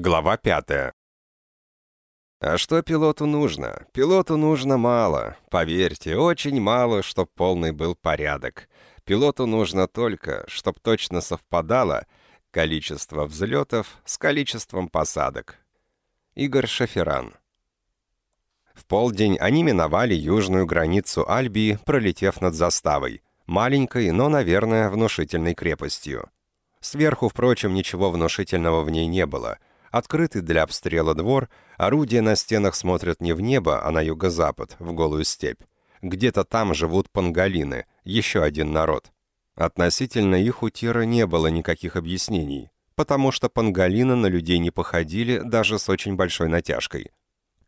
Глава пятая. А что пилоту нужно? Пилоту нужно мало. Поверьте, очень мало, чтоб полный был порядок. Пилоту нужно только, чтоб точно совпадало количество взлетов с количеством посадок. Игорь Шаферан. В полдень они миновали южную границу Альбии, пролетев над заставой. Маленькой, но, наверное, внушительной крепостью. Сверху, впрочем, ничего внушительного в ней не было. Открытый для обстрела двор, орудия на стенах смотрят не в небо, а на юго-запад, в голую степь. Где-то там живут пангалины, еще один народ. Относительно их у Тира не было никаких объяснений, потому что пангалины на людей не походили даже с очень большой натяжкой.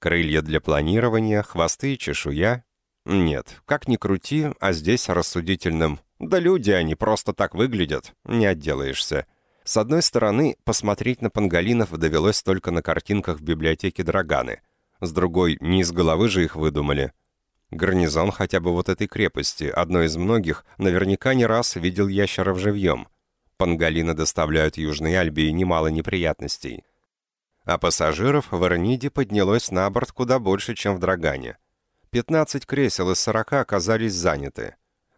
Крылья для планирования, хвосты и чешуя. Нет, как ни крути, а здесь рассудительным да люди они просто так выглядят, не отделаешься. С одной стороны, посмотреть на панголинов довелось только на картинках в библиотеке Драганы. С другой, не из головы же их выдумали. Гарнизон хотя бы вот этой крепости, одной из многих, наверняка не раз видел ящеров живьем. Панголины доставляют Южной Альбии немало неприятностей. А пассажиров в Эрниде поднялось на борт куда больше, чем в Драгане. 15 кресел из 40 оказались заняты.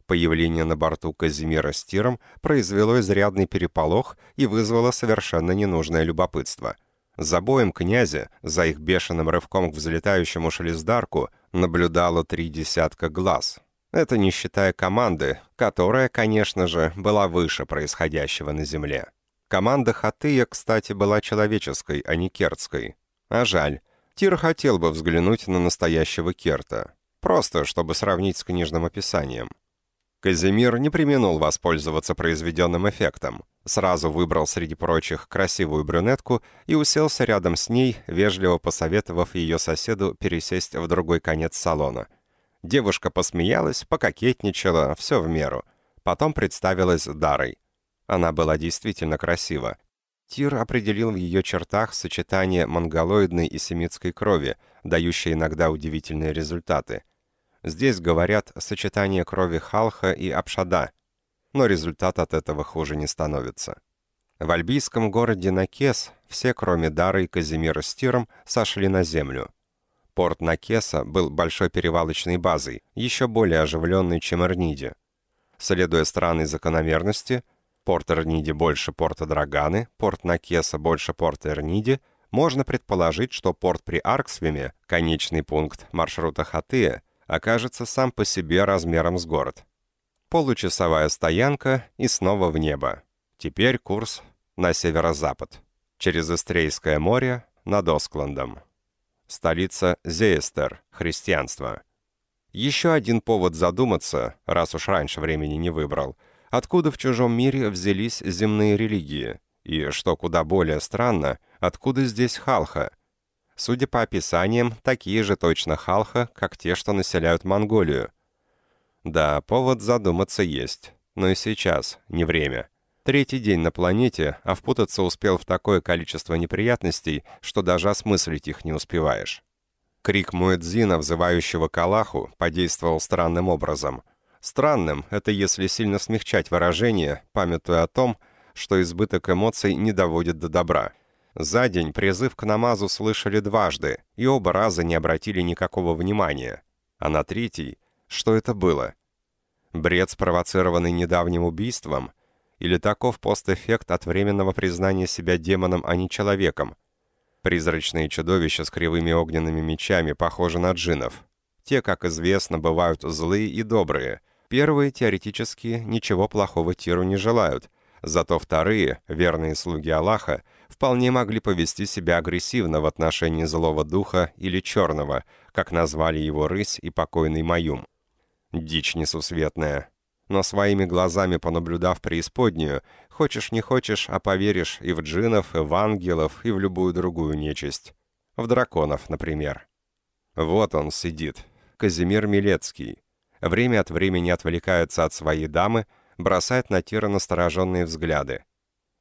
Появление на борту Казимира с Тиром произвело изрядный переполох и вызвало совершенно ненужное любопытство. За боем князя, за их бешеным рывком к взлетающему шелездарку, наблюдало три десятка глаз. Это не считая команды, которая, конечно же, была выше происходящего на Земле. Команда Хатыя, кстати, была человеческой, а не кертской. А жаль. Тир хотел бы взглянуть на настоящего керта. Просто, чтобы сравнить с книжным описанием. Казимир не применул воспользоваться произведенным эффектом. Сразу выбрал среди прочих красивую брюнетку и уселся рядом с ней, вежливо посоветовав ее соседу пересесть в другой конец салона. Девушка посмеялась, пококетничала, все в меру. Потом представилась Дарой. Она была действительно красива. Тир определил в ее чертах сочетание монголоидной и семитской крови, дающее иногда удивительные результаты – Здесь, говорят, сочетание крови Халха и Апшада, но результат от этого хуже не становится. В альбийском городе Накес все, кроме Дары и Казимира с Тиром, сошли на землю. Порт Накеса был большой перевалочной базой, еще более оживленной, чем Эрниде. Следуя странной закономерности, порт Эрниде больше порта Драганы, порт Накеса больше порта Эрниде, можно предположить, что порт при Арксвиме, конечный пункт маршрута Хатыя, окажется сам по себе размером с город. Получасовая стоянка и снова в небо. Теперь курс на северо-запад. Через Эстрейское море над Оскландом. Столица Зеестер, христианство. Еще один повод задуматься, раз уж раньше времени не выбрал, откуда в чужом мире взялись земные религии, и, что куда более странно, откуда здесь Халха, Судя по описаниям, такие же точно халха, как те, что населяют Монголию. Да, повод задуматься есть. Но и сейчас не время. Третий день на планете, а впутаться успел в такое количество неприятностей, что даже осмыслить их не успеваешь. Крик Муэдзина, взывающего к Аллаху, подействовал странным образом. Странным — это если сильно смягчать выражение, памятуя о том, что избыток эмоций не доводит до добра — за день призыв к намазу слышали дважды, и оба раза не обратили никакого внимания. А на третий, что это было? Бред, спровоцированный недавним убийством? Или таков постэффект от временного признания себя демоном, а не человеком? Призрачные чудовища с кривыми огненными мечами похожи на джинов. Те, как известно, бывают злые и добрые. Первые, теоретически, ничего плохого Тиру не желают. Зато вторые, верные слуги Аллаха, вполне могли повести себя агрессивно в отношении злого духа или черного, как назвали его рысь и покойный Маюм. Дичь несусветная. Но своими глазами понаблюдав преисподнюю, хочешь не хочешь, а поверишь и в джинов, и в ангелов, и в любую другую нечисть. В драконов, например. Вот он сидит, Казимир Милецкий. Время от времени отвлекается от своей дамы, бросает на Тира настороженные взгляды.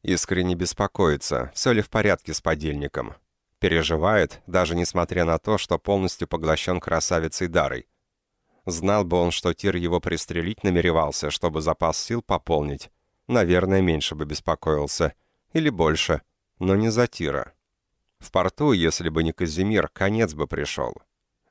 Искренне беспокоится, все ли в порядке с подельником. Переживает, даже несмотря на то, что полностью поглощен красавицей Дарой. Знал бы он, что Тир его пристрелить намеревался, чтобы запас сил пополнить. Наверное, меньше бы беспокоился. Или больше. Но не за Тира. В порту, если бы не Казимир, конец бы пришел.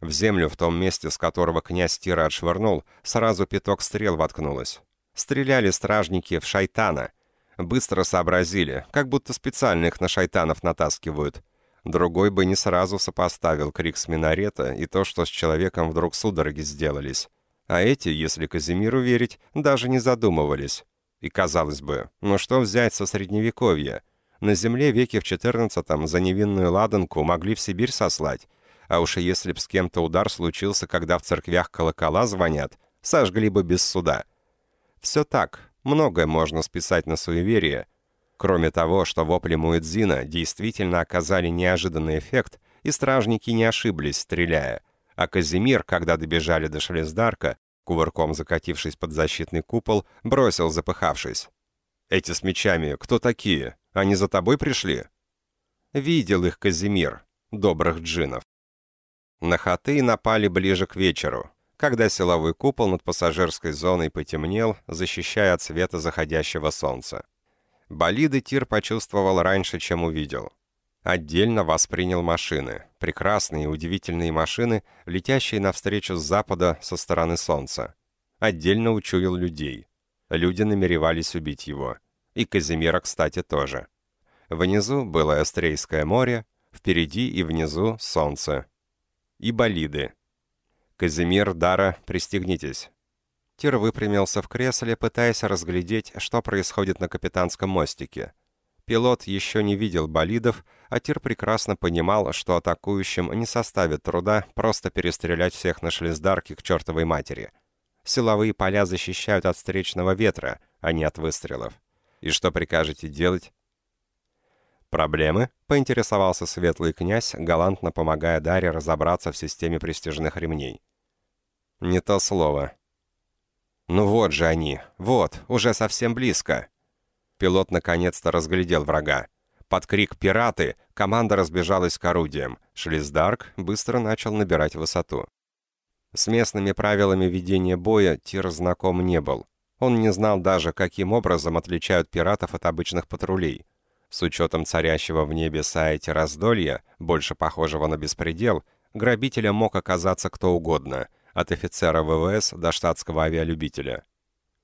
В землю, в том месте, с которого князь Тира отшвырнул, сразу пяток стрел воткнулось. Стреляли стражники в шайтана. Быстро сообразили, как будто специально их на шайтанов натаскивают. Другой бы не сразу сопоставил крик с минарета и то, что с человеком вдруг судороги сделались. А эти, если Казимиру верить, даже не задумывались. И казалось бы, ну что взять со средневековья? На земле веке в XIV за невинную ладанку могли в Сибирь сослать, а уж если б с кем-то удар случился, когда в церквях колокола звонят, сожгли бы без суда. Все так, многое можно списать на суеверие. Кроме того, что вопли Муэдзина действительно оказали неожиданный эффект, и стражники не ошиблись, стреляя. А Казимир, когда добежали до Шелездарка, кувырком закатившись под защитный купол, бросил, запыхавшись. «Эти с мечами, кто такие? Они за тобой пришли?» Видел их Казимир, добрых джинов. На хаты напали ближе к вечеру, когда силовой купол над пассажирской зоной потемнел, защищая от света заходящего солнца. Болиды Тир почувствовал раньше, чем увидел. Отдельно воспринял машины, прекрасные и удивительные машины, летящие навстречу с запада со стороны солнца. Отдельно учуял людей. Люди намеревались убить его. И Казимира, кстати, тоже. Внизу было Эстрейское море, впереди и внизу солнце, и болиды. «Казимир, Дара, пристегнитесь». Тир выпрямился в кресле, пытаясь разглядеть, что происходит на капитанском мостике. Пилот еще не видел болидов, а Тир прекрасно понимал, что атакующим не составит труда просто перестрелять всех на шлиздарке к чертовой матери. Силовые поля защищают от встречного ветра, а не от выстрелов. И что прикажете делать? «Проблемы?» — поинтересовался светлый князь, галантно помогая Даре разобраться в системе престижных ремней. «Не то слово». «Ну вот же они! Вот, уже совсем близко!» Пилот наконец-то разглядел врага. Под крик «Пираты!» команда разбежалась к орудиям. Шлиздарк быстро начал набирать высоту. С местными правилами ведения боя Тир знаком не был. Он не знал даже, каким образом отличают пиратов от обычных патрулей. С учетом царящего в небе сайте раздолья, больше похожего на беспредел, грабителем мог оказаться кто угодно, от офицера ВВС до штатского авиалюбителя.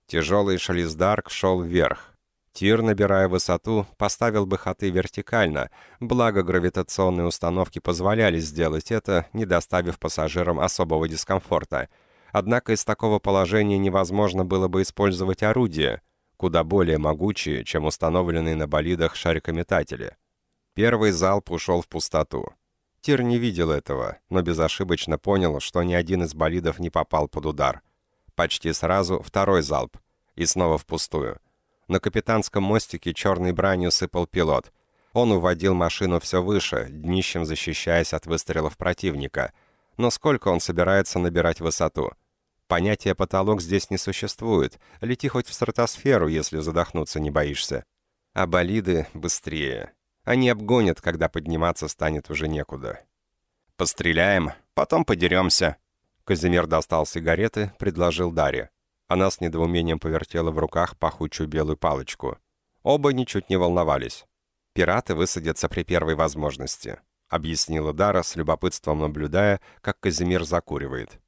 Тяжелый шализдарк шел вверх. Тир, набирая высоту, поставил бы хоты вертикально, благо гравитационные установки позволяли сделать это, не доставив пассажирам особого дискомфорта. Однако из такого положения невозможно было бы использовать орудие — куда более могучие, чем установленные на болидах шарикометатели. Первый залп ушел в пустоту. Тир не видел этого, но безошибочно понял, что ни один из болидов не попал под удар. Почти сразу второй залп, и снова впустую. На капитанском мостике черной бранью сыпал пилот. Он уводил машину все выше, днищем защищаясь от выстрелов противника. Но сколько он собирается набирать высоту? Понятия потолок здесь не существует. Лети хоть в стратосферу, если задохнуться не боишься. А болиды быстрее. Они обгонят, когда подниматься станет уже некуда. «Постреляем, потом подеремся». Казимир достал сигареты, предложил Дарье. Она с недоумением повертела в руках пахучую белую палочку. Оба ничуть не волновались. «Пираты высадятся при первой возможности», — объяснила Дара, с любопытством наблюдая, как Казимир закуривает.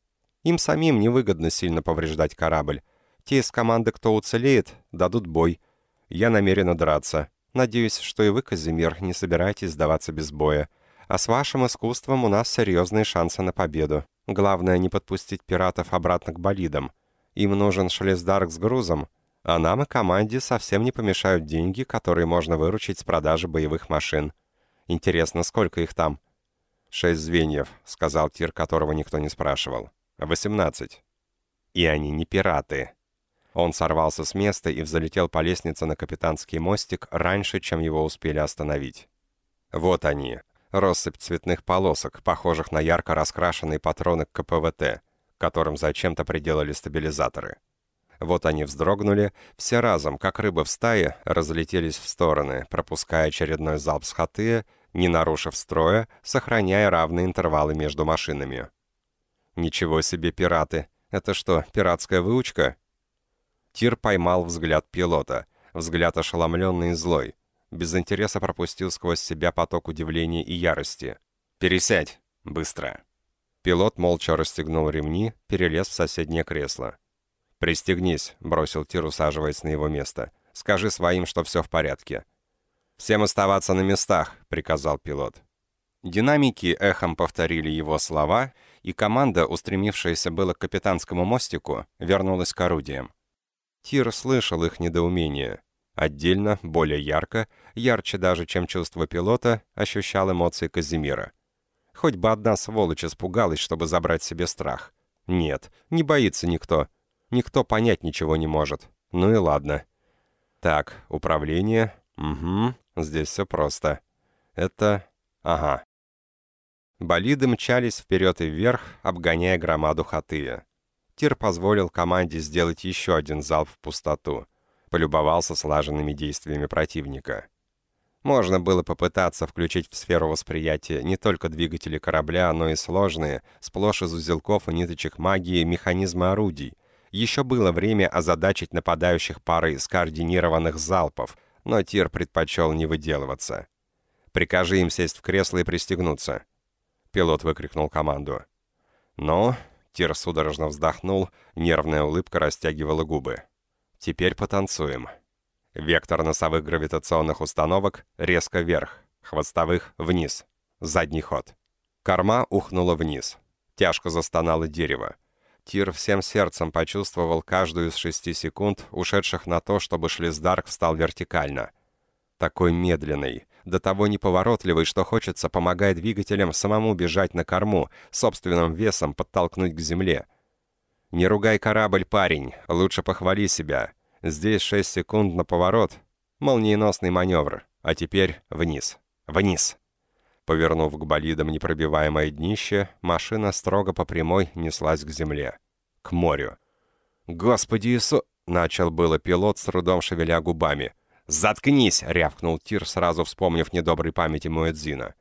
Им самим невыгодно сильно повреждать корабль. Те из команды, кто уцелеет, дадут бой. Я намерена драться. Надеюсь, что и вы, Казимир, не собираетесь сдаваться без боя. А с вашим искусством у нас серьезные шансы на победу. Главное, не подпустить пиратов обратно к болидам. Им нужен Шелездарк с грузом, а нам и команде совсем не помешают деньги, которые можно выручить с продажи боевых машин. Интересно, сколько их там? «Шесть звеньев», — сказал Тир, которого никто не спрашивал. 18. И они не пираты. Он сорвался с места и взлетел по лестнице на капитанский мостик раньше, чем его успели остановить. Вот они, россыпь цветных полосок, похожих на ярко раскрашенные патроны к КПВТ, которым зачем-то приделали стабилизаторы. Вот они вздрогнули, все разом, как рыбы в стае, разлетелись в стороны, пропуская очередной залп с хатыя, не нарушив строя, сохраняя равные интервалы между машинами. Ничего себе пираты. Это что, пиратская выучка? Тир поймал взгляд пилота. Взгляд ошеломленный и злой. без интереса пропустил сквозь себя поток удивления и ярости. «Пересядь! Быстро!» Пилот молча расстегнул ремни, перелез в соседнее кресло. «Пристегнись», — бросил Тир, усаживаясь на его место. «Скажи своим, что все в порядке». «Всем оставаться на местах», — приказал пилот. Динамики эхом повторили его слова, и команда, устремившаяся было к капитанскому мостику, вернулась к орудиям. Тир слышал их недоумение. Отдельно, более ярко, ярче даже, чем чувство пилота, ощущал эмоции Казимира. Хоть бы одна сволочь испугалась, чтобы забрать себе страх. Нет, не боится никто. Никто понять ничего не может. Ну и ладно. Так, управление. Угу, здесь все просто. Это... Ага. Болиды мчались вперед и вверх, обгоняя громаду Хатыя. Тир позволил команде сделать еще один залп в пустоту. Полюбовался слаженными действиями противника. Можно было попытаться включить в сферу восприятия не только двигатели корабля, но и сложные, сплошь из узелков и ниточек магии, механизмы орудий. Еще было время озадачить нападающих парой скоординированных залпов, но Тир предпочел не выделываться. «Прикажи им сесть в кресло и пристегнуться», — пилот выкрикнул команду. «Ну?» — Тир судорожно вздохнул, нервная улыбка растягивала губы. «Теперь потанцуем». Вектор носовых гравитационных установок резко вверх, хвостовых вниз. Задний ход. Корма ухнула вниз. Тяжко застонало дерево. Тир всем сердцем почувствовал каждую из шести секунд, ушедших на то, чтобы шлиздарк встал вертикально. Такой медленный, до того неповоротливый, что хочется, помогая двигателям самому бежать на корму, собственным весом подтолкнуть к земле. «Не ругай корабль, парень, лучше похвали себя», Здесь 6 секунд на поворот. Молниеносный маневр. А теперь вниз. Вниз. Повернув к болидам непробиваемое днище, машина строго по прямой неслась к земле. К морю. «Господи Иисус!» — начал было пилот, с трудом шевеля губами. «Заткнись!» — рявкнул Тир, сразу вспомнив недоброй памяти Муэдзина.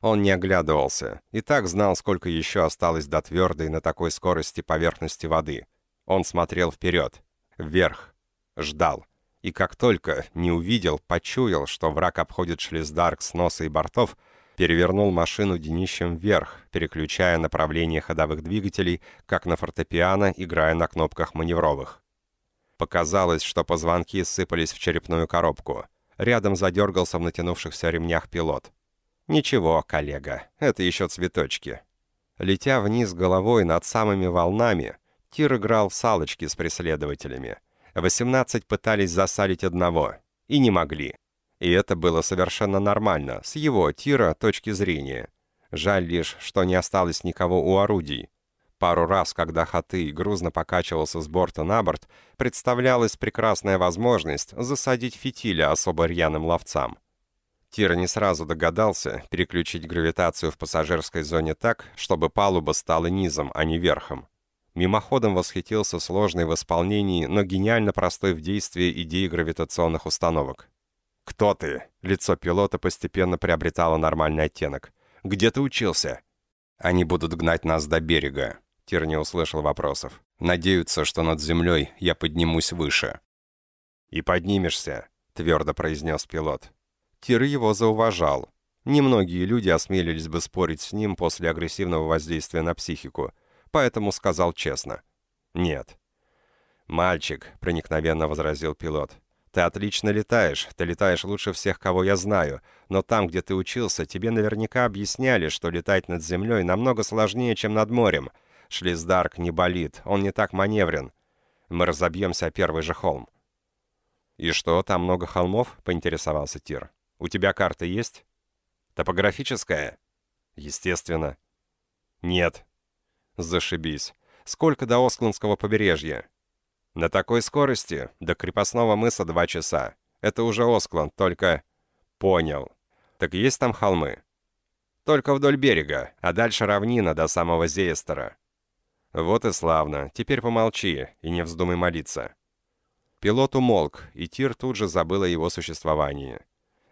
Он не оглядывался и так знал, сколько еще осталось до твердой на такой скорости поверхности воды. Он смотрел вперед, вверх, Ждал. И как только не увидел, почуял, что враг обходит шлиздарк с носа и бортов, перевернул машину днищем вверх, переключая направление ходовых двигателей, как на фортепиано, играя на кнопках маневровых. Показалось, что позвонки сыпались в черепную коробку. Рядом задергался в натянувшихся ремнях пилот. «Ничего, коллега, это еще цветочки». Летя вниз головой над самыми волнами, Тир играл в салочки с преследователями. 18 пытались засалить одного. И не могли. И это было совершенно нормально, с его, Тира, точки зрения. Жаль лишь, что не осталось никого у орудий. Пару раз, когда Хаты грузно покачивался с борта на борт, представлялась прекрасная возможность засадить фитиля особо рьяным ловцам. Тир не сразу догадался переключить гравитацию в пассажирской зоне так, чтобы палуба стала низом, а не верхом. Мимоходом восхитился сложной в исполнении, но гениально простой в действии идеей гравитационных установок. «Кто ты?» Лицо пилота постепенно приобретало нормальный оттенок. «Где ты учился?» «Они будут гнать нас до берега», — Тир не услышал вопросов. «Надеются, что над землей я поднимусь выше». «И поднимешься», — твердо произнес пилот. Тир его зауважал. Немногие люди осмелились бы спорить с ним после агрессивного воздействия на психику — поэтому сказал честно. «Нет». «Мальчик», — проникновенно возразил пилот, — «ты отлично летаешь, ты летаешь лучше всех, кого я знаю, но там, где ты учился, тебе наверняка объясняли, что летать над землей намного сложнее, чем над морем. Шлиздарк не болит, он не так маневрен. Мы разобьемся о первый же холм». «И что, там много холмов?» — поинтересовался Тир. «У тебя карта есть?» «Топографическая?» «Естественно». «Нет», Зашибись. Сколько до Оскландского побережья? На такой скорости до крепостного мыса два часа. Это уже Оскланд, только... Понял. Так есть там холмы? Только вдоль берега, а дальше равнина до самого Зеестера. Вот и славно. Теперь помолчи и не вздумай молиться. Пилот умолк, и Тир тут же забыл о его существовании.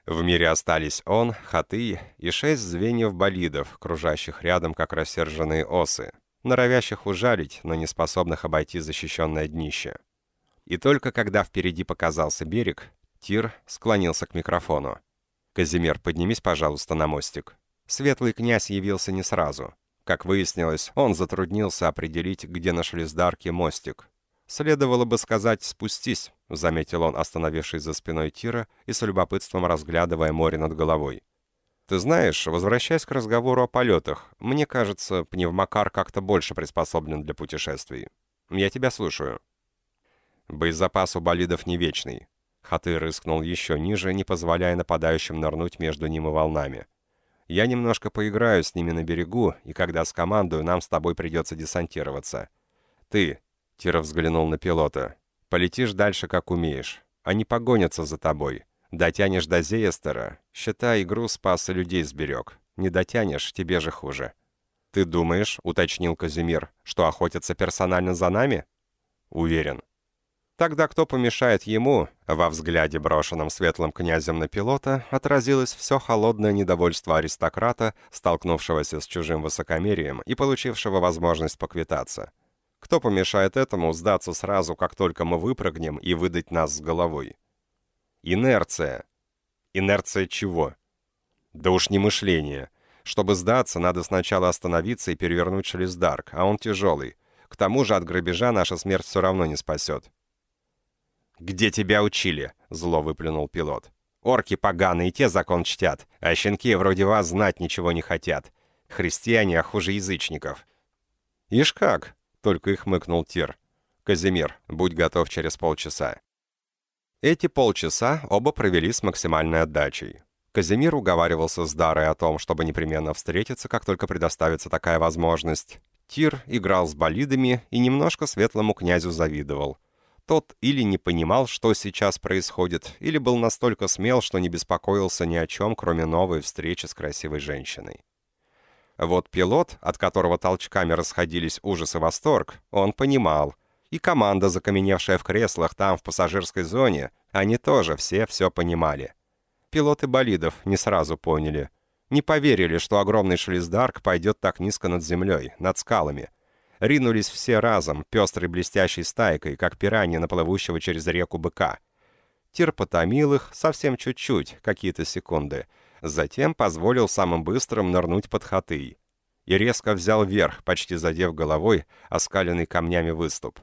В мире остались он, Хаты и шесть звеньев болидов, кружащих рядом, как рассерженные осы норовящих ужалить, но не способных обойти защищенное днище. И только когда впереди показался берег, Тир склонился к микрофону. «Казимир, поднимись, пожалуйста, на мостик». Светлый князь явился не сразу. Как выяснилось, он затруднился определить, где на шлиздарке мостик. «Следовало бы сказать «спустись», — заметил он, остановившись за спиной Тира и с любопытством разглядывая море над головой. «Ты знаешь, возвращаясь к разговору о полетах, мне кажется, пневмокар как-то больше приспособлен для путешествий. Я тебя слушаю». Боезапас у болидов не вечный. Хаты рыскнул еще ниже, не позволяя нападающим нырнуть между ним и волнами. «Я немножко поиграю с ними на берегу, и когда скомандую, нам с тобой придется десантироваться. Ты, — Тиров взглянул на пилота, — полетишь дальше, как умеешь. Они погонятся за тобой. Дотянешь до Зеестера, считай, груз спас и людей сберег. Не дотянешь, тебе же хуже». «Ты думаешь, — уточнил Казимир, — что охотятся персонально за нами?» «Уверен. Тогда кто помешает ему? Во взгляде, брошенном светлым князем на пилота, отразилось все холодное недовольство аристократа, столкнувшегося с чужим высокомерием и получившего возможность поквитаться. Кто помешает этому сдаться сразу, как только мы выпрыгнем, и выдать нас с головой? Инерция. Инерция чего? Да уж не мышление. Чтобы сдаться, надо сначала остановиться и перевернуть шлиздарк, а он тяжелый. К тому же от грабежа наша смерть все равно не спасет. «Где тебя учили?» — зло выплюнул пилот. «Орки поганые, те закон чтят, а щенки вроде вас знать ничего не хотят. Христиане, а хуже язычников». «Ишь как?» — только и хмыкнул Тир. «Казимир, будь готов через полчаса». Эти полчаса оба провели с максимальной отдачей. Казимир уговаривался с Дарой о том, чтобы непременно встретиться, как только предоставится такая возможность. Тир играл с болидами и немножко светлому князю завидовал. Тот или не понимал, что сейчас происходит, или был настолько смел, что не беспокоился ни о чем, кроме новой встречи с красивой женщиной. Вот пилот, от которого толчками расходились ужас и восторг, он понимал. И команда, закаменевшая в креслах там, в пассажирской зоне, они тоже все все понимали. Пилоты болидов не сразу поняли. Не поверили, что огромный шлиздарк пойдет так низко над землей, над скалами — ринулись все разом, пестрой блестящей стайкой, как пираньи на плывущего через реку быка. Тир потомил их совсем чуть-чуть, какие-то секунды. Затем позволил самым быстрым нырнуть под хатый. И резко взял вверх, почти задев головой оскаленный камнями выступ.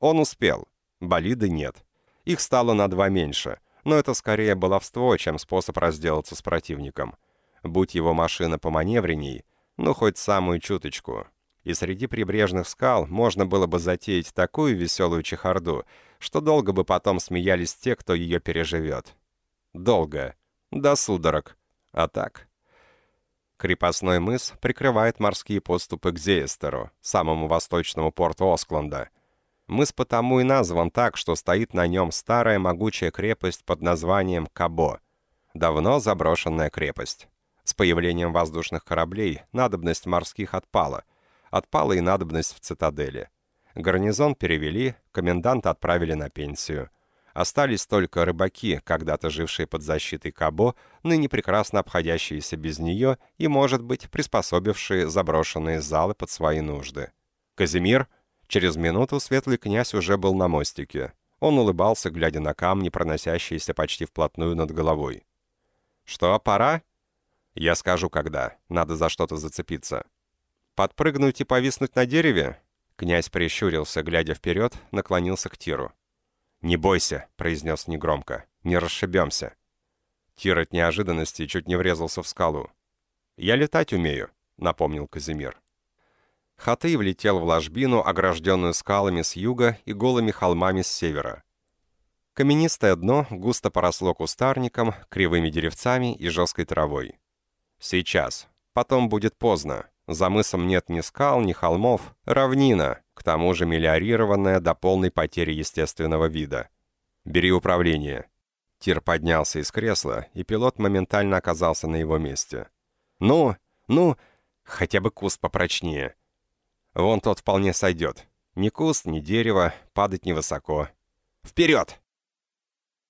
Он успел. Болиды нет. Их стало на два меньше, но это скорее баловство, чем способ разделаться с противником. Будь его машина поманевренней, ну хоть самую чуточку, и среди прибрежных скал можно было бы затеять такую веселую чехарду, что долго бы потом смеялись те, кто ее переживет. Долго. До судорог. А так... Крепостной мыс прикрывает морские подступы к Зеестеру, самому восточному порту Оскленда. Мыс потому и назван так, что стоит на нем старая могучая крепость под названием Кабо. Давно заброшенная крепость. С появлением воздушных кораблей надобность морских отпала, Отпала и надобность в цитадели. Гарнизон перевели, коменданта отправили на пенсию. Остались только рыбаки, когда-то жившие под защитой Кабо, ныне прекрасно обходящиеся без нее и, может быть, приспособившие заброшенные залы под свои нужды. Казимир? Через минуту светлый князь уже был на мостике. Он улыбался, глядя на камни, проносящиеся почти вплотную над головой. «Что, пора?» «Я скажу, когда. Надо за что-то зацепиться». «Подпрыгнуть и повиснуть на дереве?» Князь прищурился, глядя вперед, наклонился к Тиру. «Не бойся», — произнес негромко, — «не расшибемся». Тир от неожиданности чуть не врезался в скалу. «Я летать умею», — напомнил Казимир. Хатый влетел в ложбину, огражденную скалами с юга и голыми холмами с севера. Каменистое дно густо поросло кустарником, кривыми деревцами и жесткой травой. «Сейчас. Потом будет поздно. За мысом нет ни скал, ни холмов, равнина, к тому же мелиорированная до полной потери естественного вида. «Бери управление». Тир поднялся из кресла, и пилот моментально оказался на его месте. «Ну, ну, хотя бы куст попрочнее. Вон тот вполне сойдет. Ни куст, ни дерево, падать невысоко. Вперед!»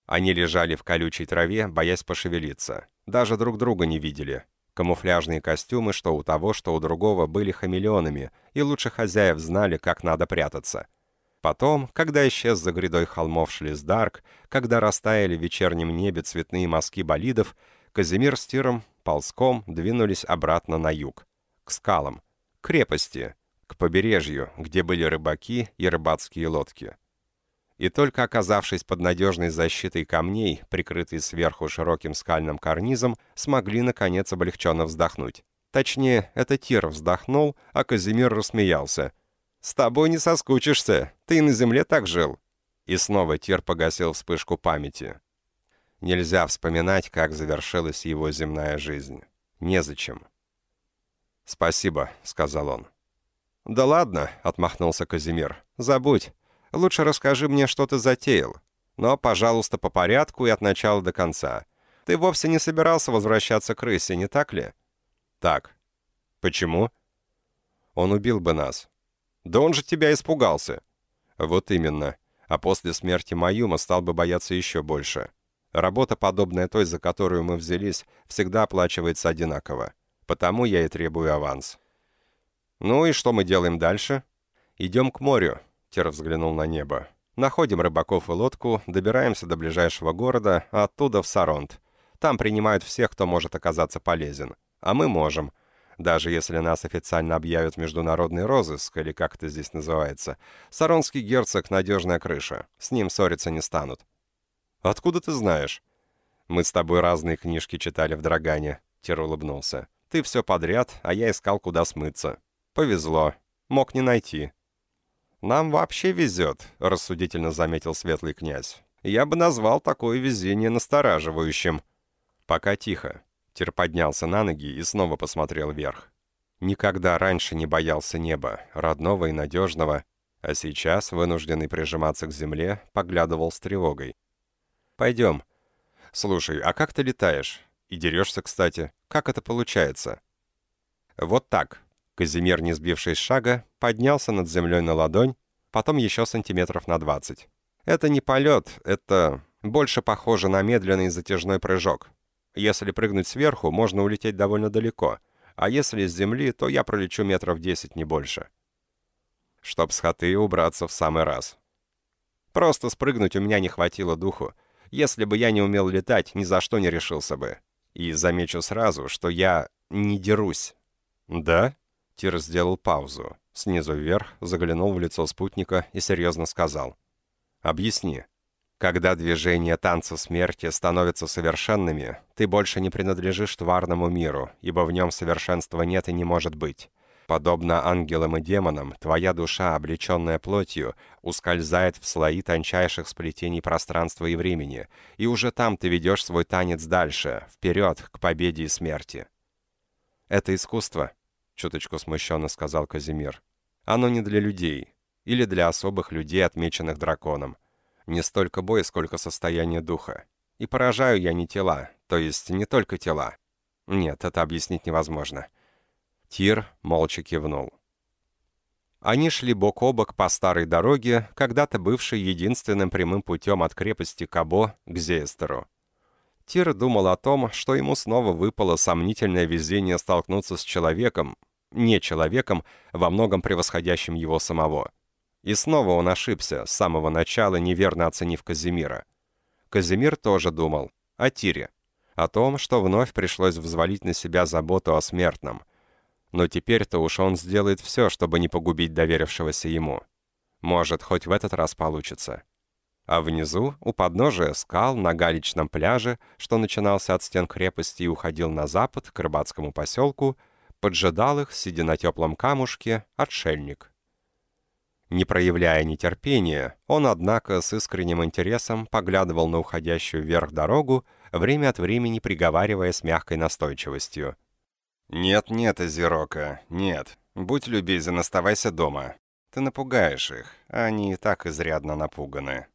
Они лежали в колючей траве, боясь пошевелиться. Даже друг друга не видели. Камуфляжные костюмы, что у того, что у другого, были хамелеонами, и лучше хозяев знали, как надо прятаться. Потом, когда исчез за грядой холмов Шлиздарк, когда растаяли в вечернем небе цветные мазки болидов, Казимир с Тиром ползком двинулись обратно на юг, к скалам, к крепости, к побережью, где были рыбаки и рыбацкие лодки. И только оказавшись под надежной защитой камней, прикрытой сверху широким скальным карнизом, смогли, наконец, облегченно вздохнуть. Точнее, это Тир вздохнул, а Казимир рассмеялся. «С тобой не соскучишься, ты и на земле так жил». И снова Тир погасил вспышку памяти. Нельзя вспоминать, как завершилась его земная жизнь. Незачем. «Спасибо», — сказал он. «Да ладно», — отмахнулся Казимир. «Забудь. Лучше расскажи мне, что ты затеял. Но, пожалуйста, по порядку и от начала до конца. Ты вовсе не собирался возвращаться к рысе, не так ли?» «Так. Почему?» «Он убил бы нас». «Да он же тебя испугался». «Вот именно. А после смерти Маюма стал бы бояться еще больше. Работа, подобная той, за которую мы взялись, всегда оплачивается одинаково. Потому я и требую аванс». «Ну и что мы делаем дальше?» «Идем к морю», — Тер взглянул на небо. «Находим рыбаков и лодку, добираемся до ближайшего города, а оттуда в Саронт. Там принимают всех, кто может оказаться полезен. А мы можем. Даже если нас официально объявят международный розыск, или как это здесь называется. Саронский герцог — надежная крыша. С ним ссориться не станут». «Откуда ты знаешь?» «Мы с тобой разные книжки читали в Драгане», — Тер улыбнулся. «Ты все подряд, а я искал, куда смыться. Повезло. Мог не найти». «Нам вообще везет», — рассудительно заметил светлый князь. «Я бы назвал такое везение настораживающим». «Пока тихо». Тир поднялся на ноги и снова посмотрел вверх. Никогда раньше не боялся неба, родного и надежного, а сейчас, вынужденный прижиматься к земле, поглядывал с тревогой. «Пойдем. Слушай, а как ты летаешь? И дерешься, кстати. Как это получается?» «Вот так», Казимир, не сбившись шага, поднялся над землей на ладонь, потом еще сантиметров на 20. Это не полет, это больше похоже на медленный затяжной прыжок. Если прыгнуть сверху, можно улететь довольно далеко, а если с земли, то я пролечу метров 10, не больше. Чтоб с хаты убраться в самый раз. Просто спрыгнуть у меня не хватило духу. Если бы я не умел летать, ни за что не решился бы. И замечу сразу, что я не дерусь. Да? Тир сделал паузу. Снизу вверх заглянул в лицо спутника и серьезно сказал. «Объясни. Когда движения танца смерти становятся совершенными, ты больше не принадлежишь тварному миру, ибо в нем совершенства нет и не может быть. Подобно ангелам и демонам, твоя душа, облеченная плотью, ускользает в слои тончайших сплетений пространства и времени, и уже там ты ведешь свой танец дальше, вперед, к победе и смерти. Это искусство, чуточку смущенно сказал Казимир. «Оно не для людей. Или для особых людей, отмеченных драконом. Не столько бой, сколько состояние духа. И поражаю я не тела, то есть не только тела. Нет, это объяснить невозможно». Тир молча кивнул. Они шли бок о бок по старой дороге, когда-то бывшей единственным прямым путем от крепости Кабо к Зейстеру. Тир думал о том, что ему снова выпало сомнительное везение столкнуться с человеком, не человеком, во многом превосходящим его самого. И снова он ошибся, с самого начала неверно оценив Казимира. Казимир тоже думал о Тире, о том, что вновь пришлось взвалить на себя заботу о смертном. Но теперь-то уж он сделает все, чтобы не погубить доверившегося ему. Может, хоть в этот раз получится. А внизу, у подножия скал, на галечном пляже, что начинался от стен крепости и уходил на запад, к рыбацкому поселку, поджидал их, сидя на теплом камушке, отшельник. Не проявляя нетерпения, он, однако, с искренним интересом поглядывал на уходящую вверх дорогу, время от времени приговаривая с мягкой настойчивостью. «Нет-нет, Азирока, нет. Будь любезен, оставайся дома. Ты напугаешь их, а они и так изрядно напуганы».